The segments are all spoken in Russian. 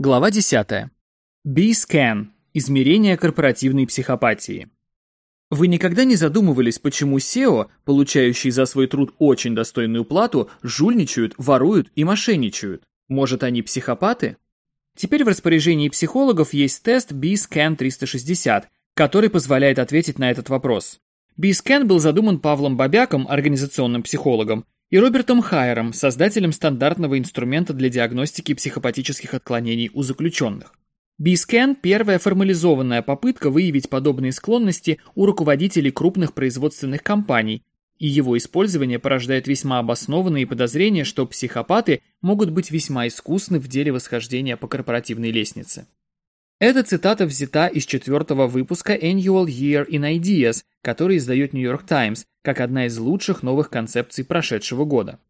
Глава 10. B-Scan. Измерение корпоративной психопатии. Вы никогда не задумывались, почему SEO, получающие за свой труд очень достойную плату, жульничают, воруют и мошенничают? Может, они психопаты? Теперь в распоряжении психологов есть тест B-Scan 360, который позволяет ответить на этот вопрос. B-Scan был задуман Павлом Бабяком, организационным психологом, и Робертом Хайером, создателем стандартного инструмента для диагностики психопатических отклонений у заключенных. B-Scan – первая формализованная попытка выявить подобные склонности у руководителей крупных производственных компаний, и его использование порождает весьма обоснованные подозрения, что психопаты могут быть весьма искусны в деле восхождения по корпоративной лестнице. Эта цитата взята из четвертого выпуска Annual Year in Ideas, который издает New York Times, как одна из лучших новых концепций прошедшего года.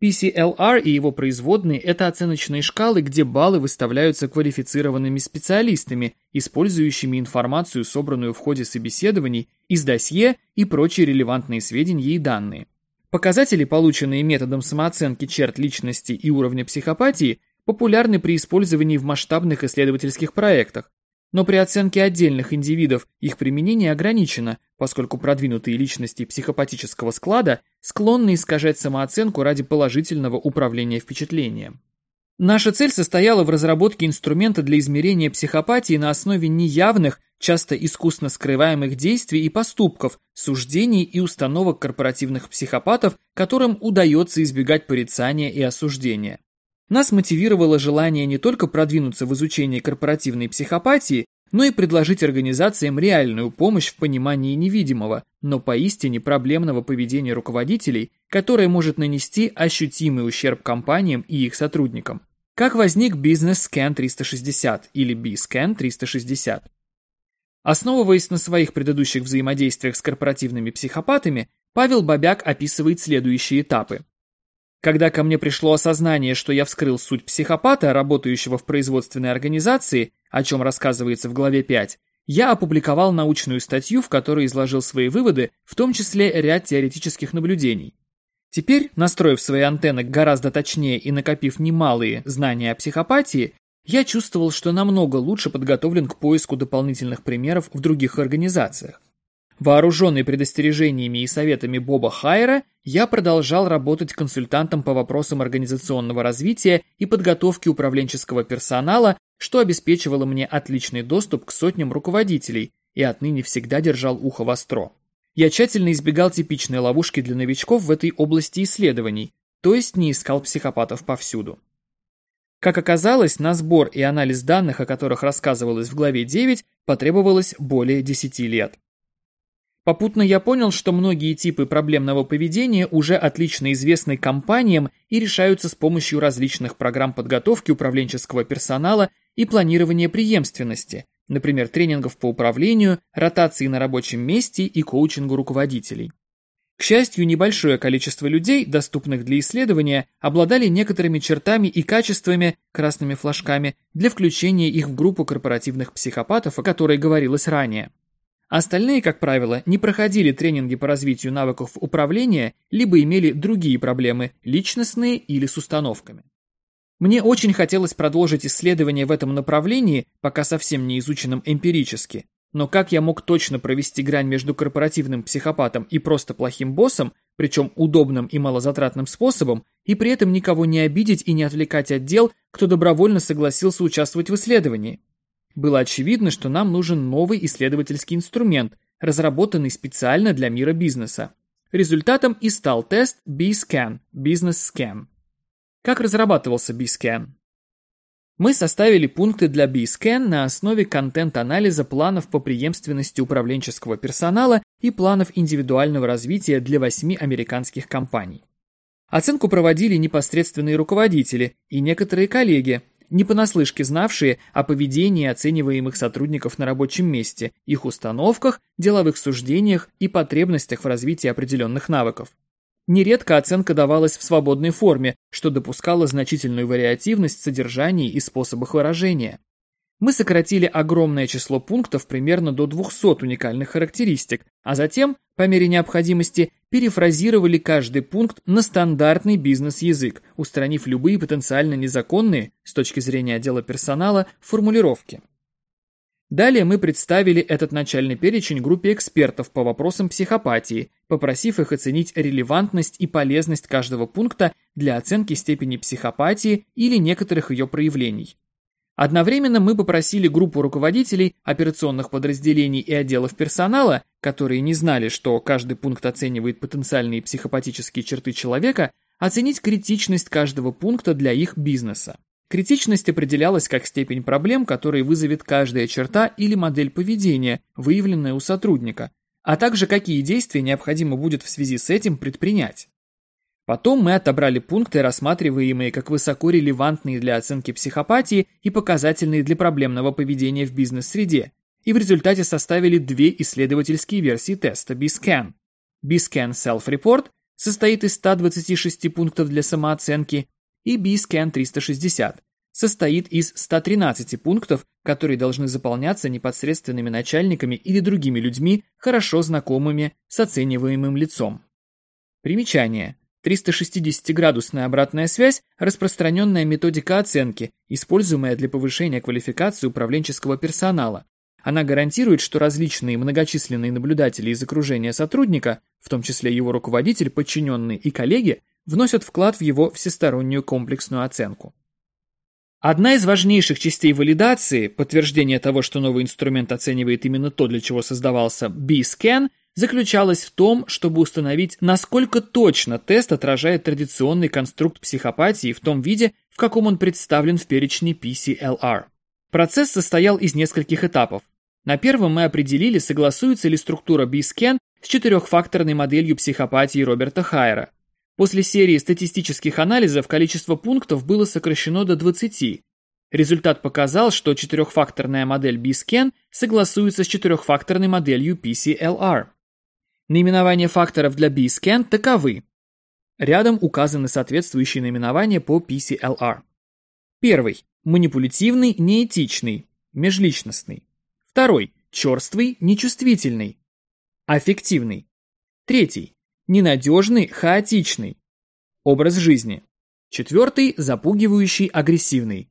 PCLR и его производные – это оценочные шкалы, где баллы выставляются квалифицированными специалистами, использующими информацию, собранную в ходе собеседований, из досье и прочие релевантные сведения и данные. Показатели, полученные методом самооценки черт личности и уровня психопатии, популярны при использовании в масштабных исследовательских проектах, но при оценке отдельных индивидов их применение ограничено, поскольку продвинутые личности психопатического склада склонны искажать самооценку ради положительного управления впечатлением. Наша цель состояла в разработке инструмента для измерения психопатии на основе неявных, часто искусно скрываемых действий и поступков, суждений и установок корпоративных психопатов, которым удается избегать порицания и осуждения. Нас мотивировало желание не только продвинуться в изучении корпоративной психопатии, но и предложить организациям реальную помощь в понимании невидимого, но поистине проблемного поведения руководителей, которое может нанести ощутимый ущерб компаниям и их сотрудникам. Как возник бизнес Scan 360 или B-Scan 360? Основываясь на своих предыдущих взаимодействиях с корпоративными психопатами, Павел Бабяк описывает следующие этапы. Когда ко мне пришло осознание, что я вскрыл суть психопата, работающего в производственной организации, о чем рассказывается в главе 5, я опубликовал научную статью, в которой изложил свои выводы, в том числе ряд теоретических наблюдений. Теперь, настроив свои антенны гораздо точнее и накопив немалые знания о психопатии, я чувствовал, что намного лучше подготовлен к поиску дополнительных примеров в других организациях. Вооруженный предостережениями и советами Боба Хайера, я продолжал работать консультантом по вопросам организационного развития и подготовки управленческого персонала, что обеспечивало мне отличный доступ к сотням руководителей и отныне всегда держал ухо востро. Я тщательно избегал типичной ловушки для новичков в этой области исследований, то есть не искал психопатов повсюду. Как оказалось, на сбор и анализ данных, о которых рассказывалось в главе 9, потребовалось более 10 лет. Попутно я понял, что многие типы проблемного поведения уже отлично известны компаниям и решаются с помощью различных программ подготовки управленческого персонала и планирования преемственности, например, тренингов по управлению, ротации на рабочем месте и коучингу руководителей. К счастью, небольшое количество людей, доступных для исследования, обладали некоторыми чертами и качествами, красными флажками, для включения их в группу корпоративных психопатов, о которой говорилось ранее. Остальные, как правило, не проходили тренинги по развитию навыков управления, либо имели другие проблемы, личностные или с установками. Мне очень хотелось продолжить исследования в этом направлении, пока совсем не изученном эмпирически, но как я мог точно провести грань между корпоративным психопатом и просто плохим боссом, причем удобным и малозатратным способом, и при этом никого не обидеть и не отвлекать от дел, кто добровольно согласился участвовать в исследовании? Было очевидно, что нам нужен новый исследовательский инструмент, разработанный специально для мира бизнеса. Результатом и стал тест B-Scan – Business Scan. Как разрабатывался B-Scan? Мы составили пункты для B-Scan на основе контент-анализа планов по преемственности управленческого персонала и планов индивидуального развития для восьми американских компаний. Оценку проводили непосредственные руководители и некоторые коллеги, не понаслышке знавшие о поведении оцениваемых сотрудников на рабочем месте, их установках, деловых суждениях и потребностях в развитии определенных навыков. Нередко оценка давалась в свободной форме, что допускало значительную вариативность в содержании и способах выражения. Мы сократили огромное число пунктов примерно до 200 уникальных характеристик, а затем, по мере необходимости, перефразировали каждый пункт на стандартный бизнес-язык, устранив любые потенциально незаконные, с точки зрения отдела персонала, формулировки. Далее мы представили этот начальный перечень группе экспертов по вопросам психопатии, попросив их оценить релевантность и полезность каждого пункта для оценки степени психопатии или некоторых ее проявлений. Одновременно мы попросили группу руководителей операционных подразделений и отделов персонала, которые не знали, что каждый пункт оценивает потенциальные психопатические черты человека, оценить критичность каждого пункта для их бизнеса. Критичность определялась как степень проблем, которые вызовет каждая черта или модель поведения, выявленная у сотрудника, а также какие действия необходимо будет в связи с этим предпринять. Потом мы отобрали пункты, рассматриваемые как высоко релевантные для оценки психопатии и показательные для проблемного поведения в бизнес-среде, и в результате составили две исследовательские версии теста B-Scan. B-Scan Self-Report состоит из 126 пунктов для самооценки и B-Scan 360 состоит из 113 пунктов, которые должны заполняться непосредственными начальниками или другими людьми, хорошо знакомыми с оцениваемым лицом. Примечание. 360-градусная обратная связь – распространенная методика оценки, используемая для повышения квалификации управленческого персонала. Она гарантирует, что различные многочисленные наблюдатели из окружения сотрудника, в том числе его руководитель, подчиненные и коллеги, вносят вклад в его всестороннюю комплексную оценку. Одна из важнейших частей валидации, подтверждение того, что новый инструмент оценивает именно то, для чего создавался B-Scan, заключалась в том, чтобы установить, насколько точно тест отражает традиционный конструкт психопатии в том виде, в каком он представлен в перечне PCLR. Процесс состоял из нескольких этапов. На первом мы определили, согласуется ли структура B-Scan с четырехфакторной моделью психопатии Роберта Хайера. После серии статистических анализов количество пунктов было сокращено до 20. Результат показал, что четырехфакторная модель B-Scan согласуется с четырехфакторной моделью PCLR. Наименования факторов для B-Scan таковы. Рядом указаны соответствующие наименования по PCLR. Первый – манипулятивный, неэтичный, межличностный. Второй – черствый, нечувствительный, аффективный. Третий Ненадежный, хаотичный. Образ жизни. Четвертый – запугивающий, агрессивный.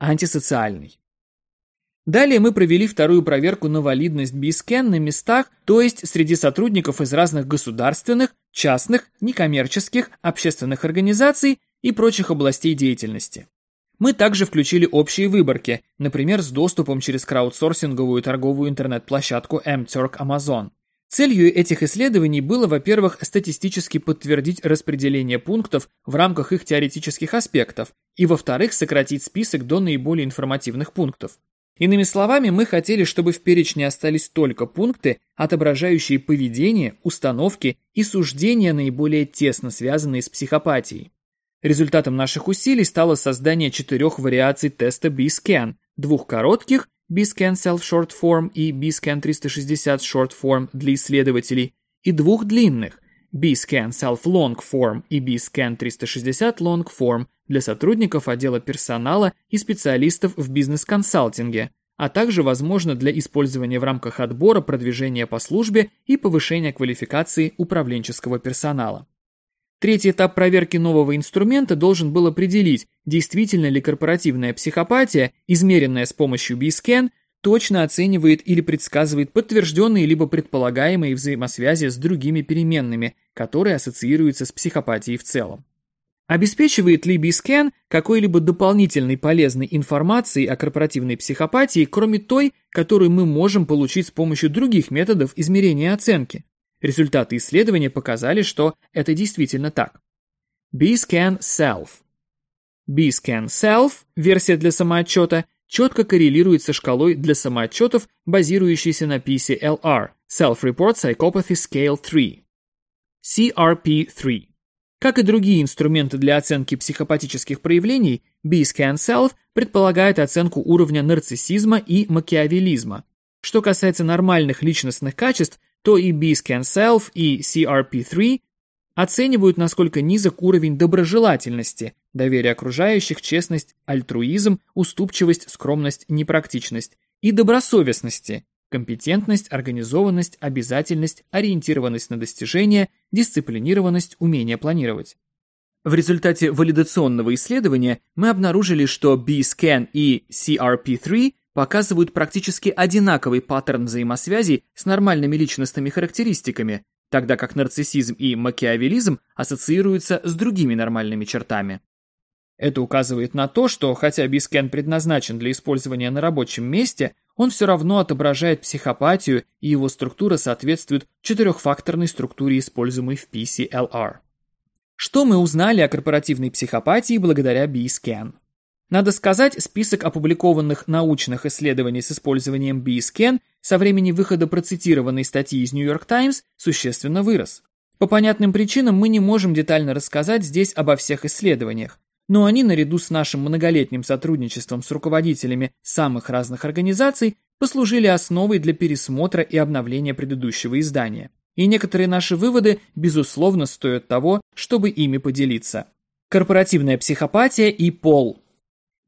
Антисоциальный. Далее мы провели вторую проверку на валидность BScan на местах, то есть среди сотрудников из разных государственных, частных, некоммерческих, общественных организаций и прочих областей деятельности. Мы также включили общие выборки, например, с доступом через краудсорсинговую торговую интернет-площадку MTurk Amazon. Целью этих исследований было, во-первых, статистически подтвердить распределение пунктов в рамках их теоретических аспектов, и, во-вторых, сократить список до наиболее информативных пунктов. Иными словами, мы хотели, чтобы в перечне остались только пункты, отображающие поведение, установки и суждения, наиболее тесно связанные с психопатией. Результатом наших усилий стало создание четырех вариаций теста B-Scan, двух коротких BScan Self Short Form и BScan 360 Short Form для исследователей, и двух длинных BScan Self Long Form и BScan 360 Long Form для сотрудников отдела персонала и специалистов в бизнес-консалтинге, а также, возможно, для использования в рамках отбора, продвижения по службе и повышения квалификации управленческого персонала. Третий этап проверки нового инструмента должен был определить, действительно ли корпоративная психопатия, измеренная с помощью B-Scan, точно оценивает или предсказывает подтвержденные либо предполагаемые взаимосвязи с другими переменными, которые ассоциируются с психопатией в целом. Обеспечивает ли B-Scan какой-либо дополнительной полезной информацией о корпоративной психопатии, кроме той, которую мы можем получить с помощью других методов измерения оценки? Результаты исследования показали, что это действительно так. B-Scan Self. B-Scan Self, версия для самоотчета, четко коррелирует со шкалой для самоотчетов, базирующейся на PCLR Self-Report Psychopathy Scale 3. CRP-3. Как и другие инструменты для оценки психопатических проявлений, B-Scan Self предполагает оценку уровня нарциссизма и макиавелизма. Что касается нормальных личностных качеств, то и B-Scan Self, и CRP3 Оценивают, насколько низок уровень доброжелательности, доверие окружающих, честность, альтруизм, уступчивость, скромность, непрактичность и добросовестности, компетентность, организованность, обязательность, ориентированность на достижения, дисциплинированность, умение планировать. В результате валидационного исследования мы обнаружили, что B-Scan и CRP3 показывают практически одинаковый паттерн взаимосвязи с нормальными личностными характеристиками, тогда как нарциссизм и макиавелизм ассоциируются с другими нормальными чертами. Это указывает на то, что хотя бискен предназначен для использования на рабочем месте, он все равно отображает психопатию и его структура соответствует четырехфакторной структуре, используемой в PCLR. Что мы узнали о корпоративной психопатии благодаря B-Scan? Надо сказать, список опубликованных научных исследований с использованием B-Scan со времени выхода процитированной статьи из New York Times существенно вырос. По понятным причинам мы не можем детально рассказать здесь обо всех исследованиях, но они наряду с нашим многолетним сотрудничеством с руководителями самых разных организаций послужили основой для пересмотра и обновления предыдущего издания. И некоторые наши выводы, безусловно, стоят того, чтобы ими поделиться. Корпоративная психопатия и пол.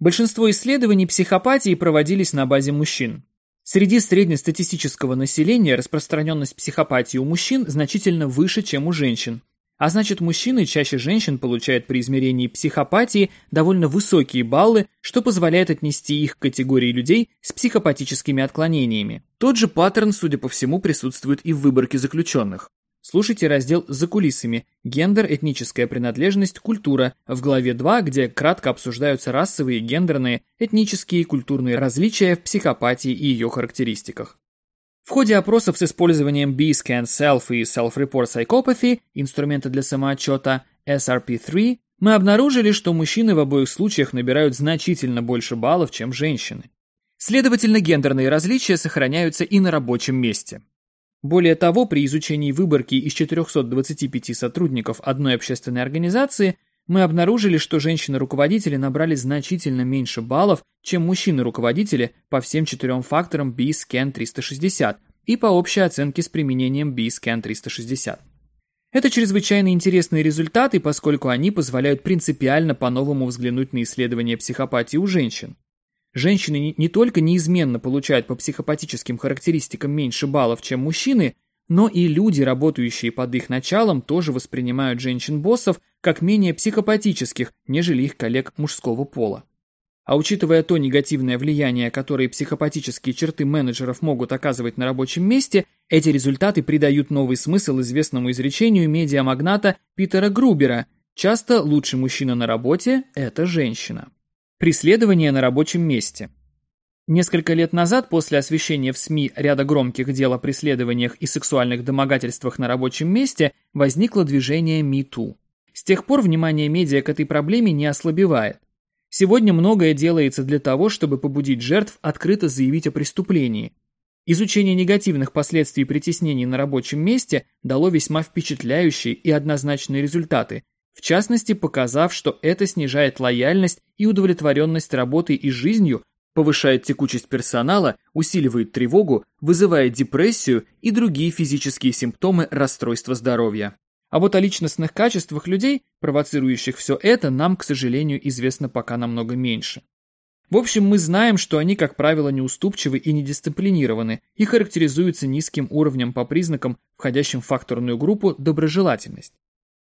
Большинство исследований психопатии проводились на базе мужчин. Среди среднестатистического населения распространенность психопатии у мужчин значительно выше, чем у женщин. А значит, мужчины чаще женщин получают при измерении психопатии довольно высокие баллы, что позволяет отнести их к категории людей с психопатическими отклонениями. Тот же паттерн, судя по всему, присутствует и в выборке заключенных. Слушайте раздел «За кулисами. Гендер, этническая принадлежность, культура» в главе 2, где кратко обсуждаются расовые, гендерные, этнические и культурные различия в психопатии и ее характеристиках. В ходе опросов с использованием B-Scan Self и Self-Report Psychopathy, инструмента для самоотчета SRP3, мы обнаружили, что мужчины в обоих случаях набирают значительно больше баллов, чем женщины. Следовательно, гендерные различия сохраняются и на рабочем месте. Более того, при изучении выборки из 425 сотрудников одной общественной организации мы обнаружили, что женщины-руководители набрали значительно меньше баллов, чем мужчины-руководители по всем четырем факторам B-Scan 360 и по общей оценке с применением B-Scan 360. Это чрезвычайно интересные результаты, поскольку они позволяют принципиально по-новому взглянуть на исследование психопатии у женщин. Женщины не только неизменно получают по психопатическим характеристикам меньше баллов, чем мужчины, но и люди, работающие под их началом, тоже воспринимают женщин-боссов как менее психопатических, нежели их коллег мужского пола. А учитывая то негативное влияние, которое психопатические черты менеджеров могут оказывать на рабочем месте, эти результаты придают новый смысл известному изречению медиамагната Питера Грубера «Часто лучший мужчина на работе – это женщина». Преследование на рабочем месте. Несколько лет назад, после освещения в СМИ ряда громких дел о преследованиях и сексуальных домогательствах на рабочем месте, возникло движение MeToo. С тех пор внимание медиа к этой проблеме не ослабевает. Сегодня многое делается для того, чтобы побудить жертв открыто заявить о преступлении. Изучение негативных последствий притеснений на рабочем месте дало весьма впечатляющие и однозначные результаты, в частности показав, что это снижает лояльность и удовлетворенность работой и жизнью, повышает текучесть персонала, усиливает тревогу, вызывает депрессию и другие физические симптомы расстройства здоровья. А вот о личностных качествах людей, провоцирующих все это, нам, к сожалению, известно пока намного меньше. В общем, мы знаем, что они, как правило, неуступчивы и недисциплинированы и характеризуются низким уровнем по признакам, входящим в факторную группу доброжелательность.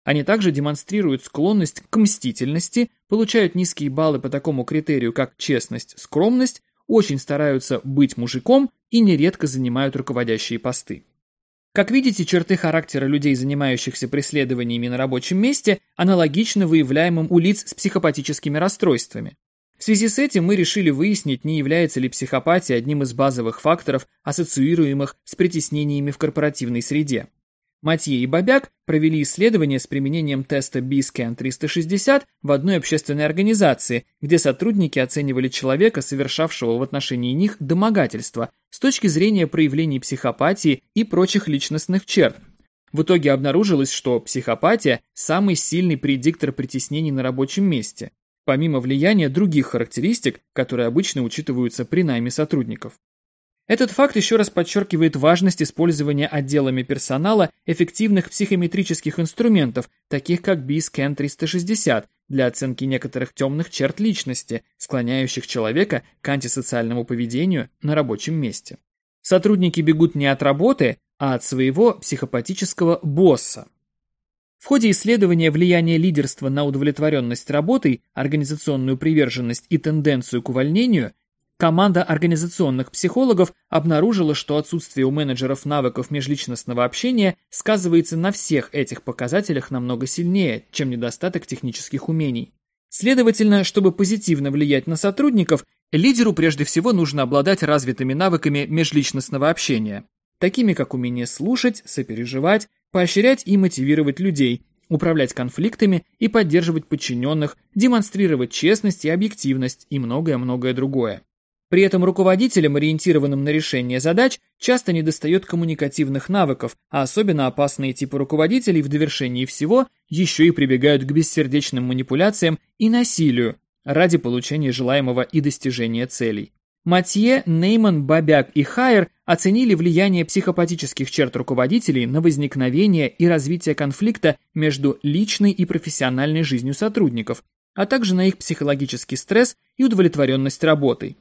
Они также демонстрируют склонность к мстительности, получают низкие баллы по такому критерию, как честность, скромность, очень стараются быть мужиком и нередко занимают руководящие посты. Как видите, черты характера людей, занимающихся преследованиями на рабочем месте, аналогичны выявляемым у лиц с психопатическими расстройствами. В связи с этим мы решили выяснить, не является ли психопатия одним из базовых факторов, ассоциируемых с притеснениями в корпоративной среде. Матье и Бобяк провели исследование с применением теста B-Scan 360 в одной общественной организации, где сотрудники оценивали человека, совершавшего в отношении них домогательство, с точки зрения проявлений психопатии и прочих личностных черт. В итоге обнаружилось, что психопатия – самый сильный предиктор притеснений на рабочем месте, помимо влияния других характеристик, которые обычно учитываются при найме сотрудников. Этот факт еще раз подчеркивает важность использования отделами персонала эффективных психометрических инструментов, таких как B-Scan 360, для оценки некоторых темных черт личности, склоняющих человека к антисоциальному поведению на рабочем месте. Сотрудники бегут не от работы, а от своего психопатического босса. В ходе исследования влияния лидерства на удовлетворенность работой, организационную приверженность и тенденцию к увольнению, команда организационных психологов обнаружила, что отсутствие у менеджеров навыков межличностного общения сказывается на всех этих показателях намного сильнее, чем недостаток технических умений. Следовательно, чтобы позитивно влиять на сотрудников, лидеру прежде всего нужно обладать развитыми навыками межличностного общения, такими как умение слушать, сопереживать, поощрять и мотивировать людей, управлять конфликтами и поддерживать подчиненных, демонстрировать честность и объективность и многое-многое другое. При этом руководителям, ориентированным на решение задач, часто недостает коммуникативных навыков, а особенно опасные типы руководителей в довершении всего еще и прибегают к бессердечным манипуляциям и насилию ради получения желаемого и достижения целей. Матье, Нейман, Бабяк и Хайер оценили влияние психопатических черт руководителей на возникновение и развитие конфликта между личной и профессиональной жизнью сотрудников, а также на их психологический стресс и удовлетворенность работой.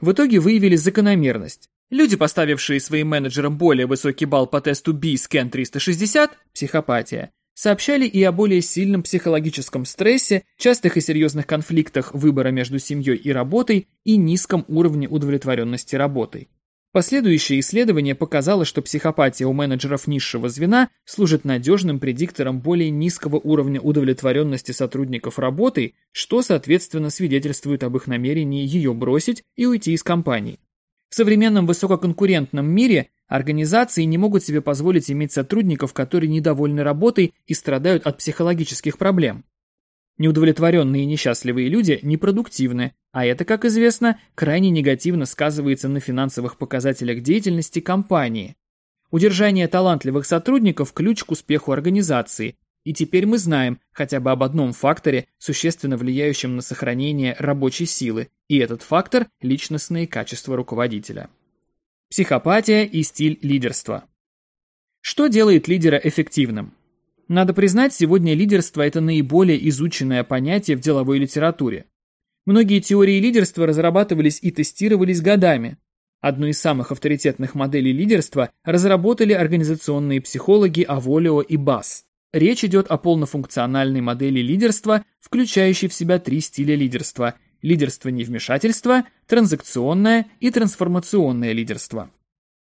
В итоге выявили закономерность. Люди, поставившие своим менеджерам более высокий балл по тесту B-Scan 360, психопатия, сообщали и о более сильном психологическом стрессе, частых и серьезных конфликтах выбора между семьей и работой и низком уровне удовлетворенности работой. Последующее исследование показало, что психопатия у менеджеров низшего звена служит надежным предиктором более низкого уровня удовлетворенности сотрудников работой, что, соответственно, свидетельствует об их намерении ее бросить и уйти из компании. В современном высококонкурентном мире Организации не могут себе позволить иметь сотрудников, которые недовольны работой и страдают от психологических проблем. Неудовлетворенные и несчастливые люди непродуктивны, а это, как известно, крайне негативно сказывается на финансовых показателях деятельности компании. Удержание талантливых сотрудников – ключ к успеху организации, и теперь мы знаем хотя бы об одном факторе, существенно влияющем на сохранение рабочей силы, и этот фактор – личностные качества руководителя. Психопатия и стиль лидерства. Что делает лидера эффективным? Надо признать, сегодня лидерство – это наиболее изученное понятие в деловой литературе. Многие теории лидерства разрабатывались и тестировались годами. Одну из самых авторитетных моделей лидерства разработали организационные психологи Аволио и Бас. Речь идет о полнофункциональной модели лидерства, включающей в себя три стиля лидерства – лидерство невмешательства, транзакционное и трансформационное лидерство.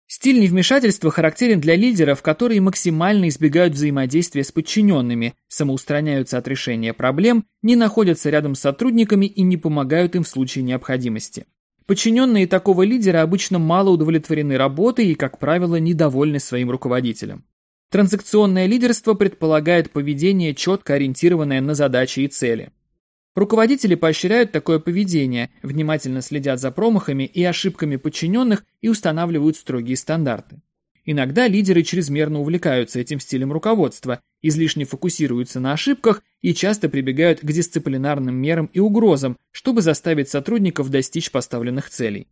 Стиль невмешательства характерен для лидеров, которые максимально избегают взаимодействия с подчиненными, самоустраняются от решения проблем, не находятся рядом с сотрудниками и не помогают им в случае необходимости. Подчиненные такого лидера обычно мало удовлетворены работой и, как правило, недовольны своим руководителем. Транзакционное лидерство предполагает поведение, четко ориентированное на задачи и цели. Руководители поощряют такое поведение, внимательно следят за промахами и ошибками подчиненных и устанавливают строгие стандарты. Иногда лидеры чрезмерно увлекаются этим стилем руководства, излишне фокусируются на ошибках и часто прибегают к дисциплинарным мерам и угрозам, чтобы заставить сотрудников достичь поставленных целей.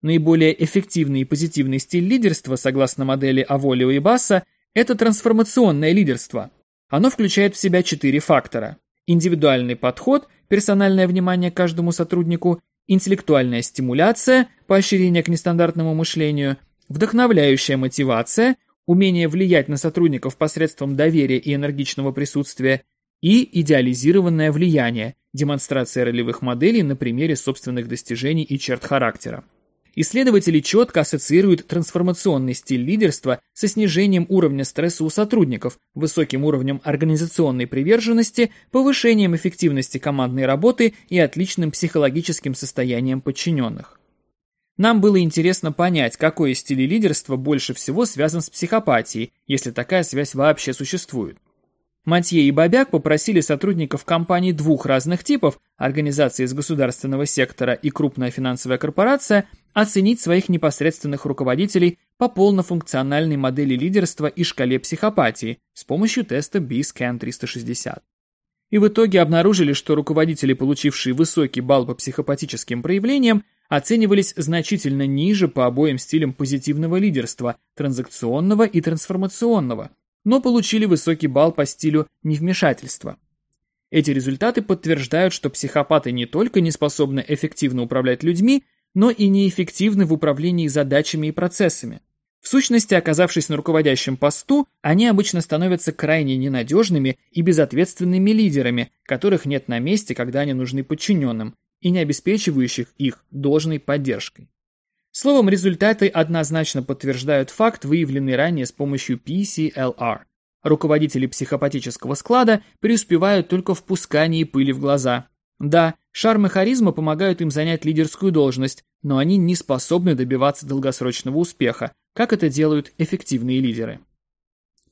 Наиболее эффективный и позитивный стиль лидерства, согласно модели Аволио и Басса, это трансформационное лидерство. Оно включает в себя четыре фактора. Индивидуальный подход – персональное внимание каждому сотруднику, интеллектуальная стимуляция, поощрение к нестандартному мышлению, вдохновляющая мотивация, умение влиять на сотрудников посредством доверия и энергичного присутствия и идеализированное влияние, демонстрация ролевых моделей на примере собственных достижений и черт характера. Исследователи четко ассоциируют трансформационный стиль лидерства со снижением уровня стресса у сотрудников, высоким уровнем организационной приверженности, повышением эффективности командной работы и отличным психологическим состоянием подчиненных. Нам было интересно понять, какой из стилей лидерства больше всего связан с психопатией, если такая связь вообще существует. Матье и Бабяк попросили сотрудников компаний двух разных типов, организации из государственного сектора и крупная финансовая корпорация, оценить своих непосредственных руководителей по полнофункциональной модели лидерства и шкале психопатии с помощью теста B-Scan 360. И в итоге обнаружили, что руководители, получившие высокий балл по психопатическим проявлениям, оценивались значительно ниже по обоим стилям позитивного лидерства, транзакционного и трансформационного, но получили высокий балл по стилю невмешательства. Эти результаты подтверждают, что психопаты не только не способны эффективно управлять людьми, но и неэффективны в управлении задачами и процессами. В сущности, оказавшись на руководящем посту, они обычно становятся крайне ненадежными и безответственными лидерами, которых нет на месте, когда они нужны подчиненным, и не обеспечивающих их должной поддержкой. Словом, результаты однозначно подтверждают факт, выявленный ранее с помощью PCLR. Руководители психопатического склада преуспевают только в пускании пыли в глаза. Да, шарм и харизма помогают им занять лидерскую должность, но они не способны добиваться долгосрочного успеха, как это делают эффективные лидеры.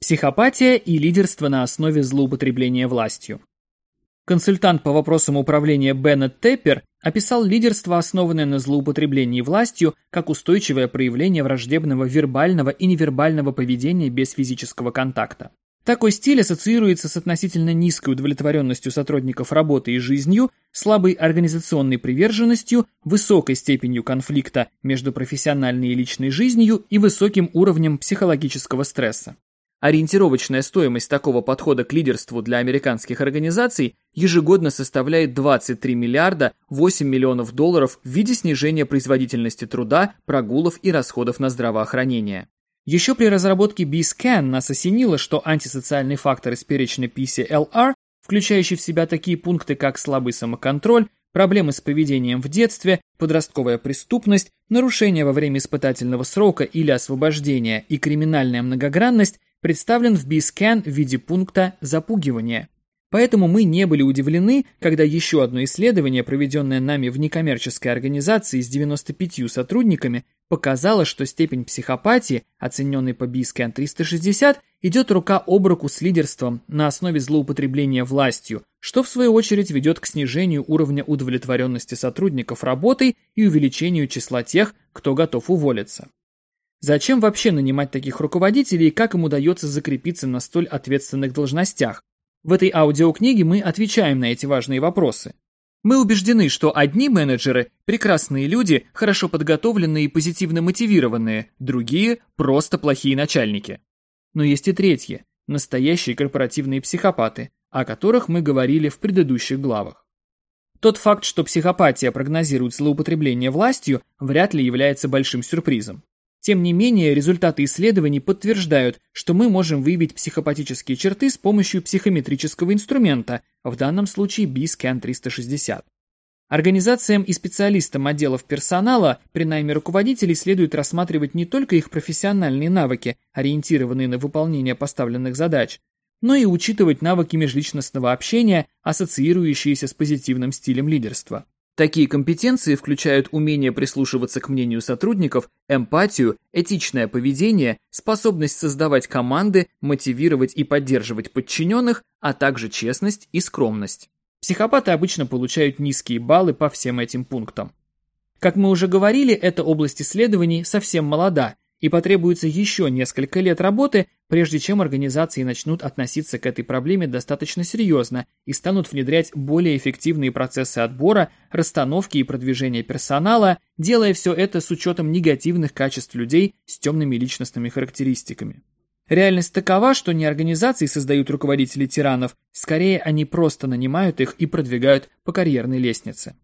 Психопатия и лидерство на основе злоупотребления властью. Консультант по вопросам управления Беннет Теппер описал лидерство, основанное на злоупотреблении властью, как устойчивое проявление враждебного вербального и невербального поведения без физического контакта. Такой стиль ассоциируется с относительно низкой удовлетворенностью сотрудников работой и жизнью, слабой организационной приверженностью, высокой степенью конфликта между профессиональной и личной жизнью и высоким уровнем психологического стресса. Ориентировочная стоимость такого подхода к лидерству для американских организаций ежегодно составляет 23 миллиарда 8 миллионов долларов в виде снижения производительности труда, прогулов и расходов на здравоохранение. Еще при разработке B-Scan нас осенило, что антисоциальный фактор из перечня PCLR, включающий в себя такие пункты, как слабый самоконтроль, проблемы с поведением в детстве, подростковая преступность, нарушение во время испытательного срока или освобождения и криминальная многогранность, представлен в B-Scan в виде пункта запугивания. Поэтому мы не были удивлены, когда еще одно исследование, проведенное нами в некоммерческой организации с 95 сотрудниками, показало, что степень психопатии, оцененной по B-Scan 360, идет рука об руку с лидерством на основе злоупотребления властью, что в свою очередь ведет к снижению уровня удовлетворенности сотрудников работой и увеличению числа тех, кто готов уволиться. Зачем вообще нанимать таких руководителей и как им удается закрепиться на столь ответственных должностях? В этой аудиокниге мы отвечаем на эти важные вопросы. Мы убеждены, что одни менеджеры – прекрасные люди, хорошо подготовленные и позитивно мотивированные, другие – просто плохие начальники. Но есть и третьи – настоящие корпоративные психопаты, о которых мы говорили в предыдущих главах. Тот факт, что психопатия прогнозирует злоупотребление властью, вряд ли является большим сюрпризом. Тем не менее, результаты исследований подтверждают, что мы можем выявить психопатические черты с помощью психометрического инструмента, в данном случае B-Scan 360. Организациям и специалистам отделов персонала при найме руководителей следует рассматривать не только их профессиональные навыки, ориентированные на выполнение поставленных задач, но и учитывать навыки межличностного общения, ассоциирующиеся с позитивным стилем лидерства. Такие компетенции включают умение прислушиваться к мнению сотрудников, эмпатию, этичное поведение, способность создавать команды, мотивировать и поддерживать подчиненных, а также честность и скромность. Психопаты обычно получают низкие баллы по всем этим пунктам. Как мы уже говорили, эта область исследований совсем молода, и потребуется еще несколько лет работы, прежде чем организации начнут относиться к этой проблеме достаточно серьезно и станут внедрять более эффективные процессы отбора, расстановки и продвижения персонала, делая все это с учетом негативных качеств людей с темными личностными характеристиками. Реальность такова, что не организации создают руководителей тиранов, скорее они просто нанимают их и продвигают по карьерной лестнице.